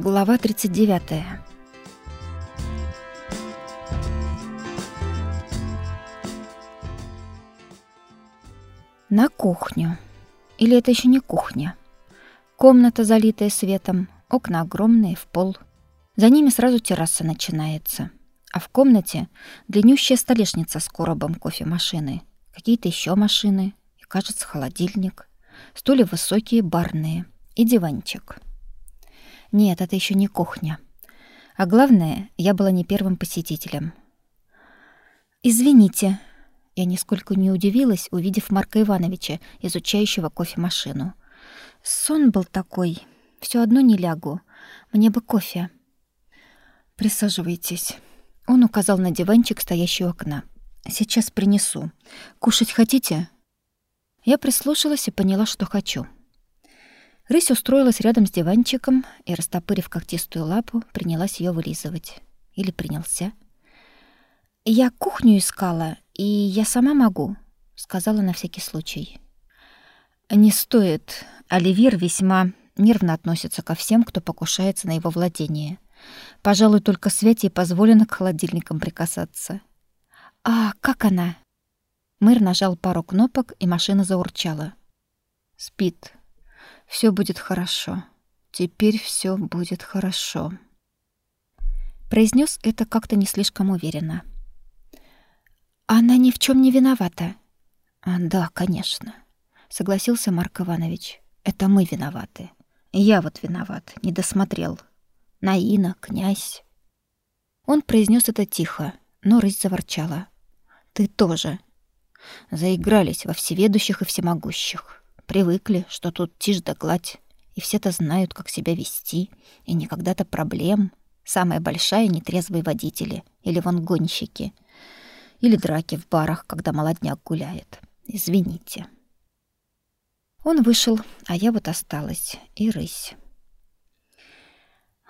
Глава 39. На кухню. Или это еще не кухня? Комната, залитая светом, окна огромные, в пол. За ними сразу терраса начинается. А в комнате длиннющая столешница с коробом кофемашины, какие-то еще машины и, кажется, холодильник. Стулья высокие, барные и диванчик. Нет, это еще не кухня. А главное, я была не первым посетителем. «Извините», я нисколько не удивилась, увидев Марка Ивановича, изучающего кофемашину. Сон был такой. Все одно не лягу. Мне бы кофе. Присаживайтесь. Он указал на диванчик, стоящий у окна. Сейчас принесу. Кушать хотите? Я прислушалась и поняла, что хочу. Рысь устроилась рядом с диванчиком и, растопырив когтистую лапу, принялась ее вылизывать. Или принялся. «Я кухню искала, и я сама могу», — сказала на всякий случай. «Не стоит. Оливер весьма нервно относится ко всем, кто покушается на его владение. Пожалуй, только Свете позволено к холодильникам прикасаться». «А как она?» Мэр нажал пару кнопок, и машина заурчала. «Спит», все будет хорошо. Теперь все будет хорошо. Произнес это как-то не слишком уверенно. Она ни в чем не виновата. А, да, конечно, согласился Марк Иванович. Это мы виноваты. Я вот виноват, не досмотрел. Наина, князь. Он произнес это тихо, но рысь заворчала. Ты тоже. Заигрались во всеведущих и всемогущих. Привыкли, что тут тишь да гладь, и все-то знают, как себя вести, и никогда-то проблем. Самая большая — нетрезвые водители или вон гонщики. Или драки в барах, когда молодняк гуляет. Извините. Он вышел, а я вот осталась. И рысь.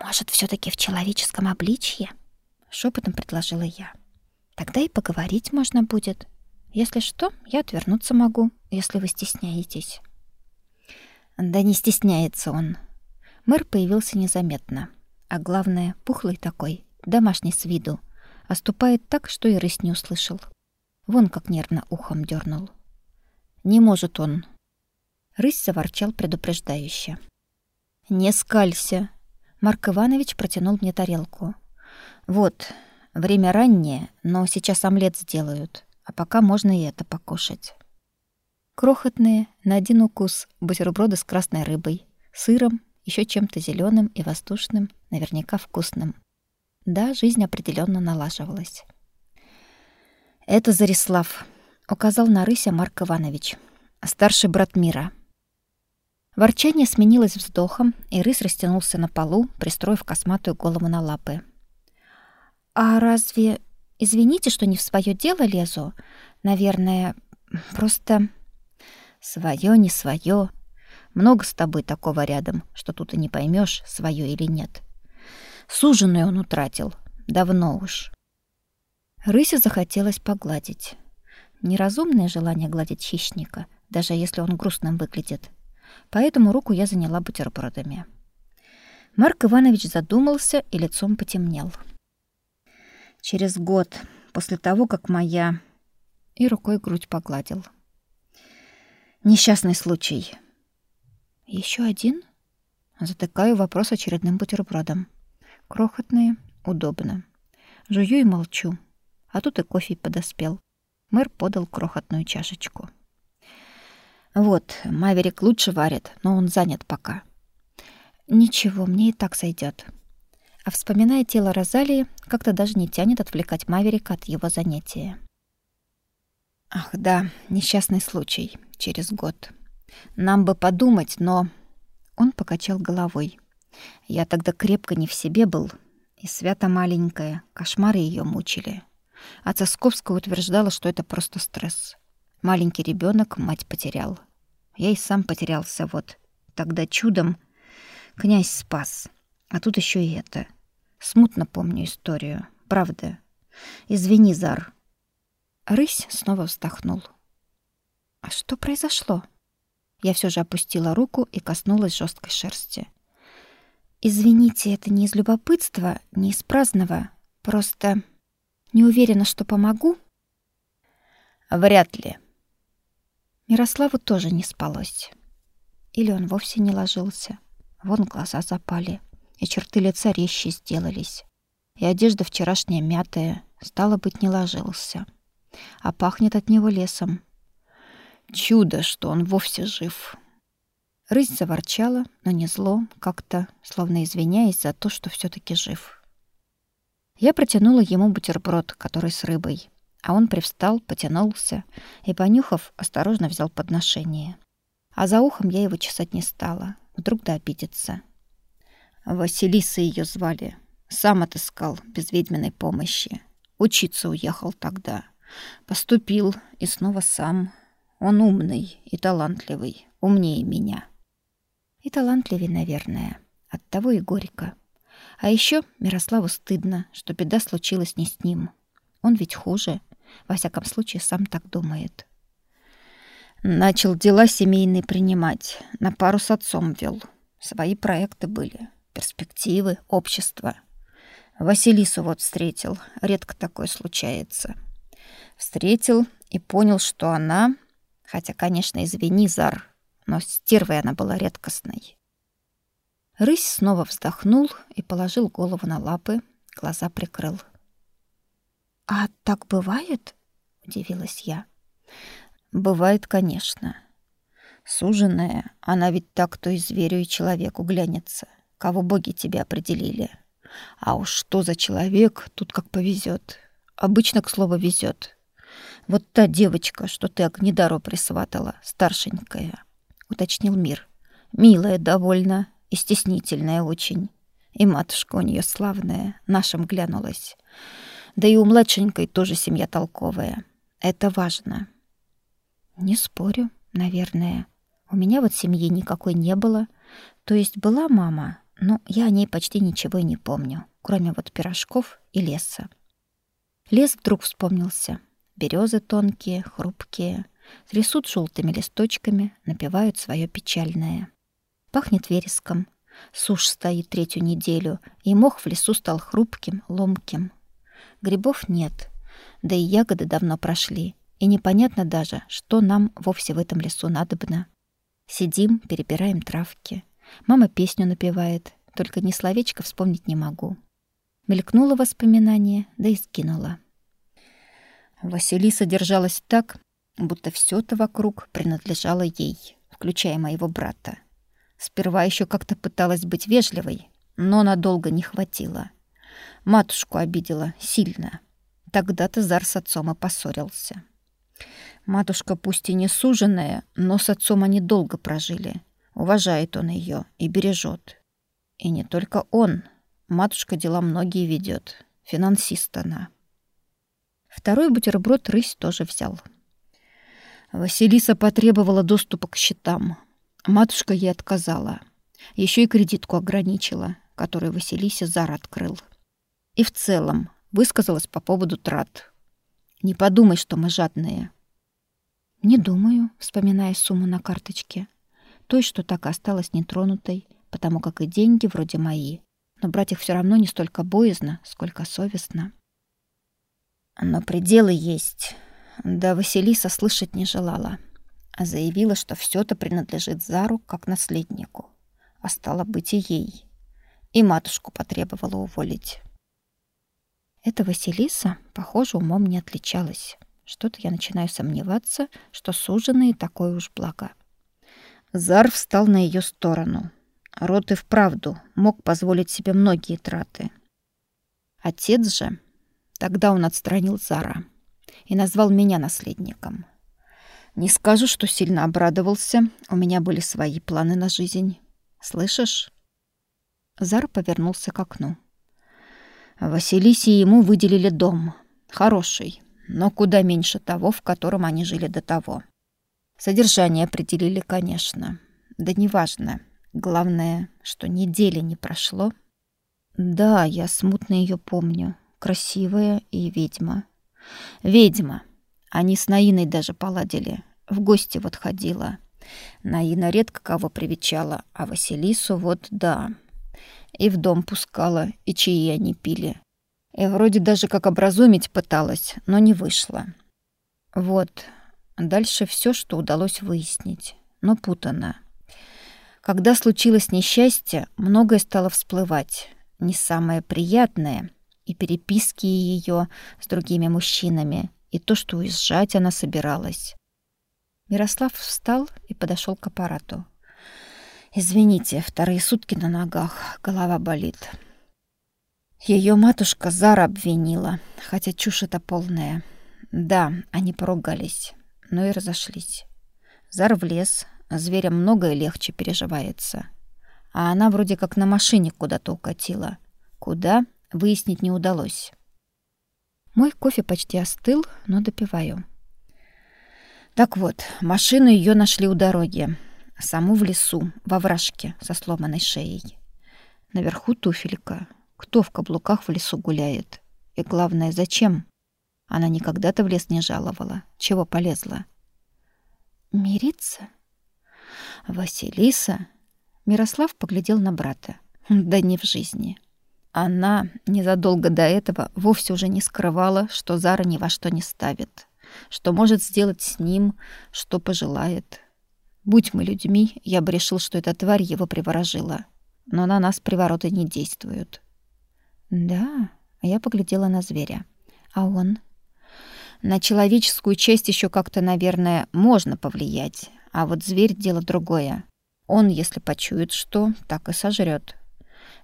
«Может, все таки в человеческом обличье?» — шепотом предложила я. «Тогда и поговорить можно будет. Если что, я отвернуться могу, если вы стесняетесь». Да не стесняется он. Мэр появился незаметно. А главное, пухлый такой, домашний с виду. Оступает так, что и рысь не услышал. Вон как нервно ухом дернул. Не может он. Рысь заворчал предупреждающе. «Не скалься!» Марк Иванович протянул мне тарелку. «Вот, время раннее, но сейчас омлет сделают, а пока можно и это покушать». Крохотные, на один укус, бутерброды с красной рыбой, сыром, еще чем-то зеленым и воздушным, наверняка вкусным. Да, жизнь определенно налаживалась. «Это Зарислав», — указал на рыся Марк Иванович, старший брат мира. Ворчание сменилось вздохом, и рысь растянулся на полу, пристроив косматую голову на лапы. «А разве... Извините, что не в свое дело лезу. Наверное, просто...» Своё не своё. Много с тобой такого рядом, что тут и не поймешь, своё или нет. Суженую он утратил. Давно уж. Рысе захотелось погладить. Неразумное желание гладить хищника, даже если он грустным выглядит. Поэтому руку я заняла бутербродами. Марк Иванович задумался и лицом потемнел. Через год, после того, как моя... И рукой грудь погладил. — Несчастный случай. Еще один? Затыкаю вопрос очередным бутербродом. Крохотные, удобно. Жую и молчу. А тут и кофе подоспел. Мэр подал крохотную чашечку. Вот, Маверик лучше варит, но он занят пока. Ничего, мне и так сойдет. А вспоминая тело Розалии, как-то даже не тянет отвлекать Маверика от его занятия. Ах, да, несчастный случай через год. Нам бы подумать, но он покачал головой. Я тогда крепко не в себе был, и свято маленькая, кошмары ее мучили. А Цисковская утверждала, что это просто стресс. Маленький ребенок мать потерял. Я и сам потерялся вот. Тогда чудом князь спас. А тут еще и это. Смутно помню историю. Правда. Извини, Зар. Рысь снова вздохнул. А что произошло? Я все же опустила руку и коснулась жесткой шерсти. Извините, это не из любопытства, не из праздного. Просто не уверена, что помогу. Вряд ли. Мирославу тоже не спалось. Или он вовсе не ложился. Вон глаза запали, и черты лица резче сделались. И одежда вчерашняя мятая, стало быть, не ложился. А пахнет от него лесом. Чудо, что он вовсе жив. Рысь заворчала, но не зло, как-то, словно извиняясь за то, что все таки жив. Я протянула ему бутерброд, который с рыбой, а он привстал, потянулся и, понюхав, осторожно взял подношение. А за ухом я его чесать не стала, вдруг да обидится. Василиса ее звали. Сам отыскал без ведьминой помощи. Учиться уехал тогда. Поступил и снова сам. Он умный и талантливый, умнее меня. И талантливее, наверное. Оттого и горько. А еще Мирославу стыдно, что беда случилась не с ним. Он ведь хуже. Во всяком случае, сам так думает. Начал дела семейные принимать. На пару с отцом вел. Свои проекты были. Перспективы, общество. Василису вот встретил. Редко такое случается. Встретил и понял, что она... Хотя, конечно, извини, Зар, но стервой она была редкостной. Рысь снова вздохнул и положил голову на лапы, глаза прикрыл. «А так бывает?» — удивилась я. «Бывает, конечно. Суженая, она ведь так то и зверю, и человеку глянется, кого боги тебе определили. А уж что за человек, тут как повезет. Обычно, к слову, везет. Вот та девочка, что ты Огнедару присватала, старшенькая, — уточнил Мир. Милая довольно и стеснительная очень. И матушка у нее славная, нашим глянулась. Да и у младшенькой тоже семья толковая. Это важно. Не спорю, наверное. У меня вот семьи никакой не было. То есть была мама, но я о ней почти ничего и не помню, кроме вот пирожков и леса. Лес вдруг вспомнился. Березы тонкие, хрупкие, трясут желтыми листочками, напевают свое печальное. Пахнет вереском. Сушь стоит третью неделю, и мох в лесу стал хрупким, ломким. Грибов нет, да и ягоды давно прошли, и непонятно даже, что нам вовсе в этом лесу надобно. Сидим, перебираем травки. Мама песню напевает, только ни словечко вспомнить не могу. Мелькнуло воспоминание, да и скинула. Василиса держалась так, будто все то вокруг принадлежало ей, включая моего брата. Сперва еще как-то пыталась быть вежливой, но надолго не хватило. Матушку обидела сильно. Тогда-то Зар с отцом и поссорился. Матушка пусть и не суженая, но с отцом они долго прожили. Уважает он ее и бережет. И не только он. Матушка дела многие ведет. Финансист она. Второй бутерброд рысь тоже взял. Василиса потребовала доступа к счетам. Матушка ей отказала. Еще и кредитку ограничила, которую Василисе Зар открыл. И в целом высказалась по поводу трат. «Не подумай, что мы жадные». «Не думаю», вспоминая сумму на карточке. Той, что так и осталась нетронутой, потому как и деньги вроде мои. Но брать их все равно не столько боязно, сколько совестно. Но пределы есть. Да Василиса слышать не желала, а заявила, что все это принадлежит Зару как наследнику, а стало быть и ей. И матушку потребовала уволить. Эта Василиса, похоже, умом не отличалась. Что-то я начинаю сомневаться, что суженые такое уж благо. Зар встал на ее сторону. Рот и вправду мог позволить себе многие траты. Отец же... Тогда он отстранил Зара и назвал меня наследником. Не скажу, что сильно обрадовался. У меня были свои планы на жизнь. Слышишь? Зар повернулся к окну. Василисе ему выделили дом. Хороший, но куда меньше того, в котором они жили до того. Содержание определили, конечно. Да неважно. Главное, что недели не прошло. Да, я смутно ее помню. Красивая и ведьма. Ведьма. Они с Наиной даже поладили. В гости вот ходила. Наина редко кого привечала, а Василису вот да. И в дом пускала, и чаи они пили. И вроде даже как образумить пыталась, но не вышло. Вот, дальше все, что удалось выяснить, но путано. Когда случилось несчастье, многое стало всплывать. Не самое приятное, и переписки ее с другими мужчинами, и то, что уезжать она собиралась. Мирослав встал и подошел к аппарату. «Извините, вторые сутки на ногах, голова болит». Ее матушка Зара обвинила, хотя чушь это полная. Да, они поругались, но и разошлись. Зар в лес, зверям многое легче переживается. А она вроде как на машине куда-то укатила. Куда, выяснить не удалось. Мой кофе почти остыл, но допиваю. Так вот, машину ее нашли у дороги. Саму в лесу, во вражке, со сломанной шеей. Наверху туфелька. Кто в каблуках в лесу гуляет? И главное, зачем? Она никогда-то в лес не жаловала. Чего полезла? Мириться? Василиса? Мирослав поглядел на брата. Да не в жизни. Она незадолго до этого вовсе уже не скрывала, что Зара ни во что не ставит, что может сделать с ним, что пожелает. Будь мы людьми, я бы решил, что эта тварь его приворожила. Но на нас привороты не действуют. Да, я поглядела на зверя. А он? На человеческую часть еще как-то, наверное, можно повлиять. А вот зверь — дело другое. Он, если почует что, так и сожрет.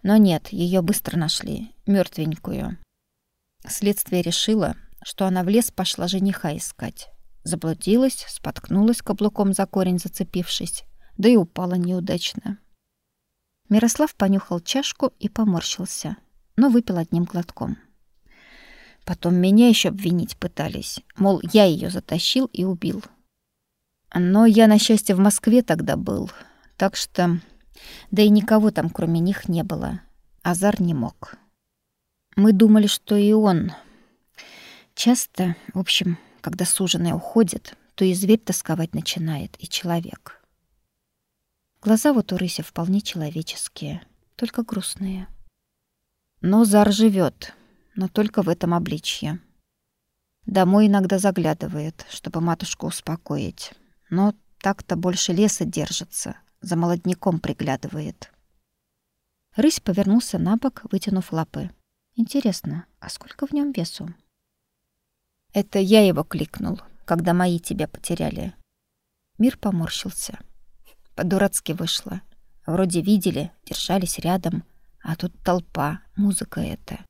Но нет, ее быстро нашли, мертвенькую. Следствие решило, что она в лес пошла жениха искать. Заблудилась, споткнулась каблуком за корень, зацепившись, да и упала неудачно. Мирослав понюхал чашку и поморщился но выпил одним глотком. Потом меня еще обвинить пытались, мол, я ее затащил и убил. Но я, на счастье, в Москве тогда был, так что... Да и никого там, кроме них, не было. Азар не мог. Мы думали, что и он. Часто, в общем, когда суженая уходит, то и зверь тосковать начинает, и человек. Глаза вот у рыси вполне человеческие, только грустные. Но Зар живет, но только в этом обличье. Домой иногда заглядывает, чтобы матушку успокоить. Но так-то больше леса держится, за молодняком приглядывает. Рысь повернулся на бок, вытянув лапы. Интересно, а сколько в нем весу? Это я его кликнул, когда мои тебя потеряли. Мир поморщился. По-дурацки вышло. Вроде видели, держались рядом — а тут толпа, музыка эта.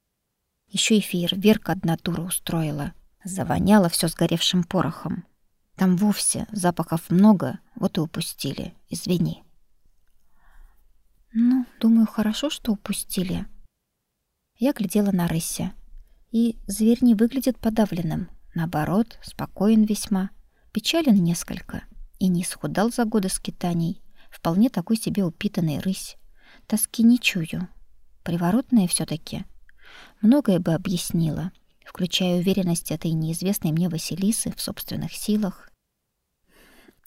Еще и фейерверк одна дура устроила. Завоняло все сгоревшим порохом. Там вовсе запахов много, вот и упустили. Извини. Ну, думаю, хорошо, что упустили. Я глядела на рыся. И зверь не выглядит подавленным. Наоборот, спокоен весьма. Печален несколько. И не исхудал за годы скитаний. Вполне такой себе упитанный рысь. Тоски не чую. Приворотная все таки Многое бы объяснила, включая уверенность этой неизвестной мне Василисы в собственных силах.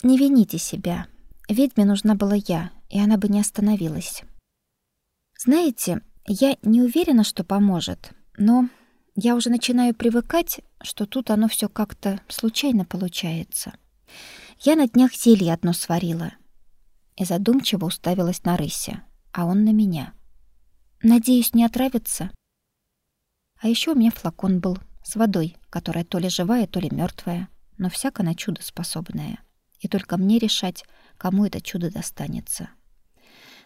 Не вините себя. Ведьме нужна была я, и она бы не остановилась. Знаете, я не уверена, что поможет, но я уже начинаю привыкать, что тут оно все как-то случайно получается. Я на днях зелье одно сварила и задумчиво уставилась на рыся, а он на меня. Надеюсь, не отравится. А еще у меня флакон был с водой, которая то ли живая, то ли мертвая, но всяко на чудо способная. И только мне решать, кому это чудо достанется.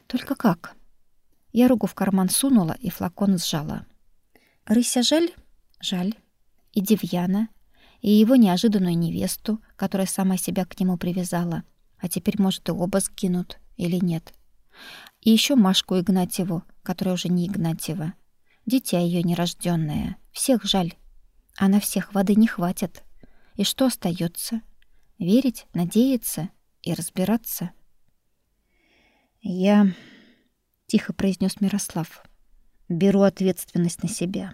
Только как? Я руку в карман сунула и флакон сжала. Рыся жаль? Жаль. И Девьяна, и его неожиданную невесту, которая сама себя к нему привязала. А теперь, может, и оба сгинут или нет. И еще Машку Игнатьеву, которая уже не Игнатьева. Дитя ее нерожденное. Всех жаль. А на всех воды не хватит. И что остается? Верить, надеяться и разбираться? Я, тихо произнес Мирослав, беру ответственность на себя.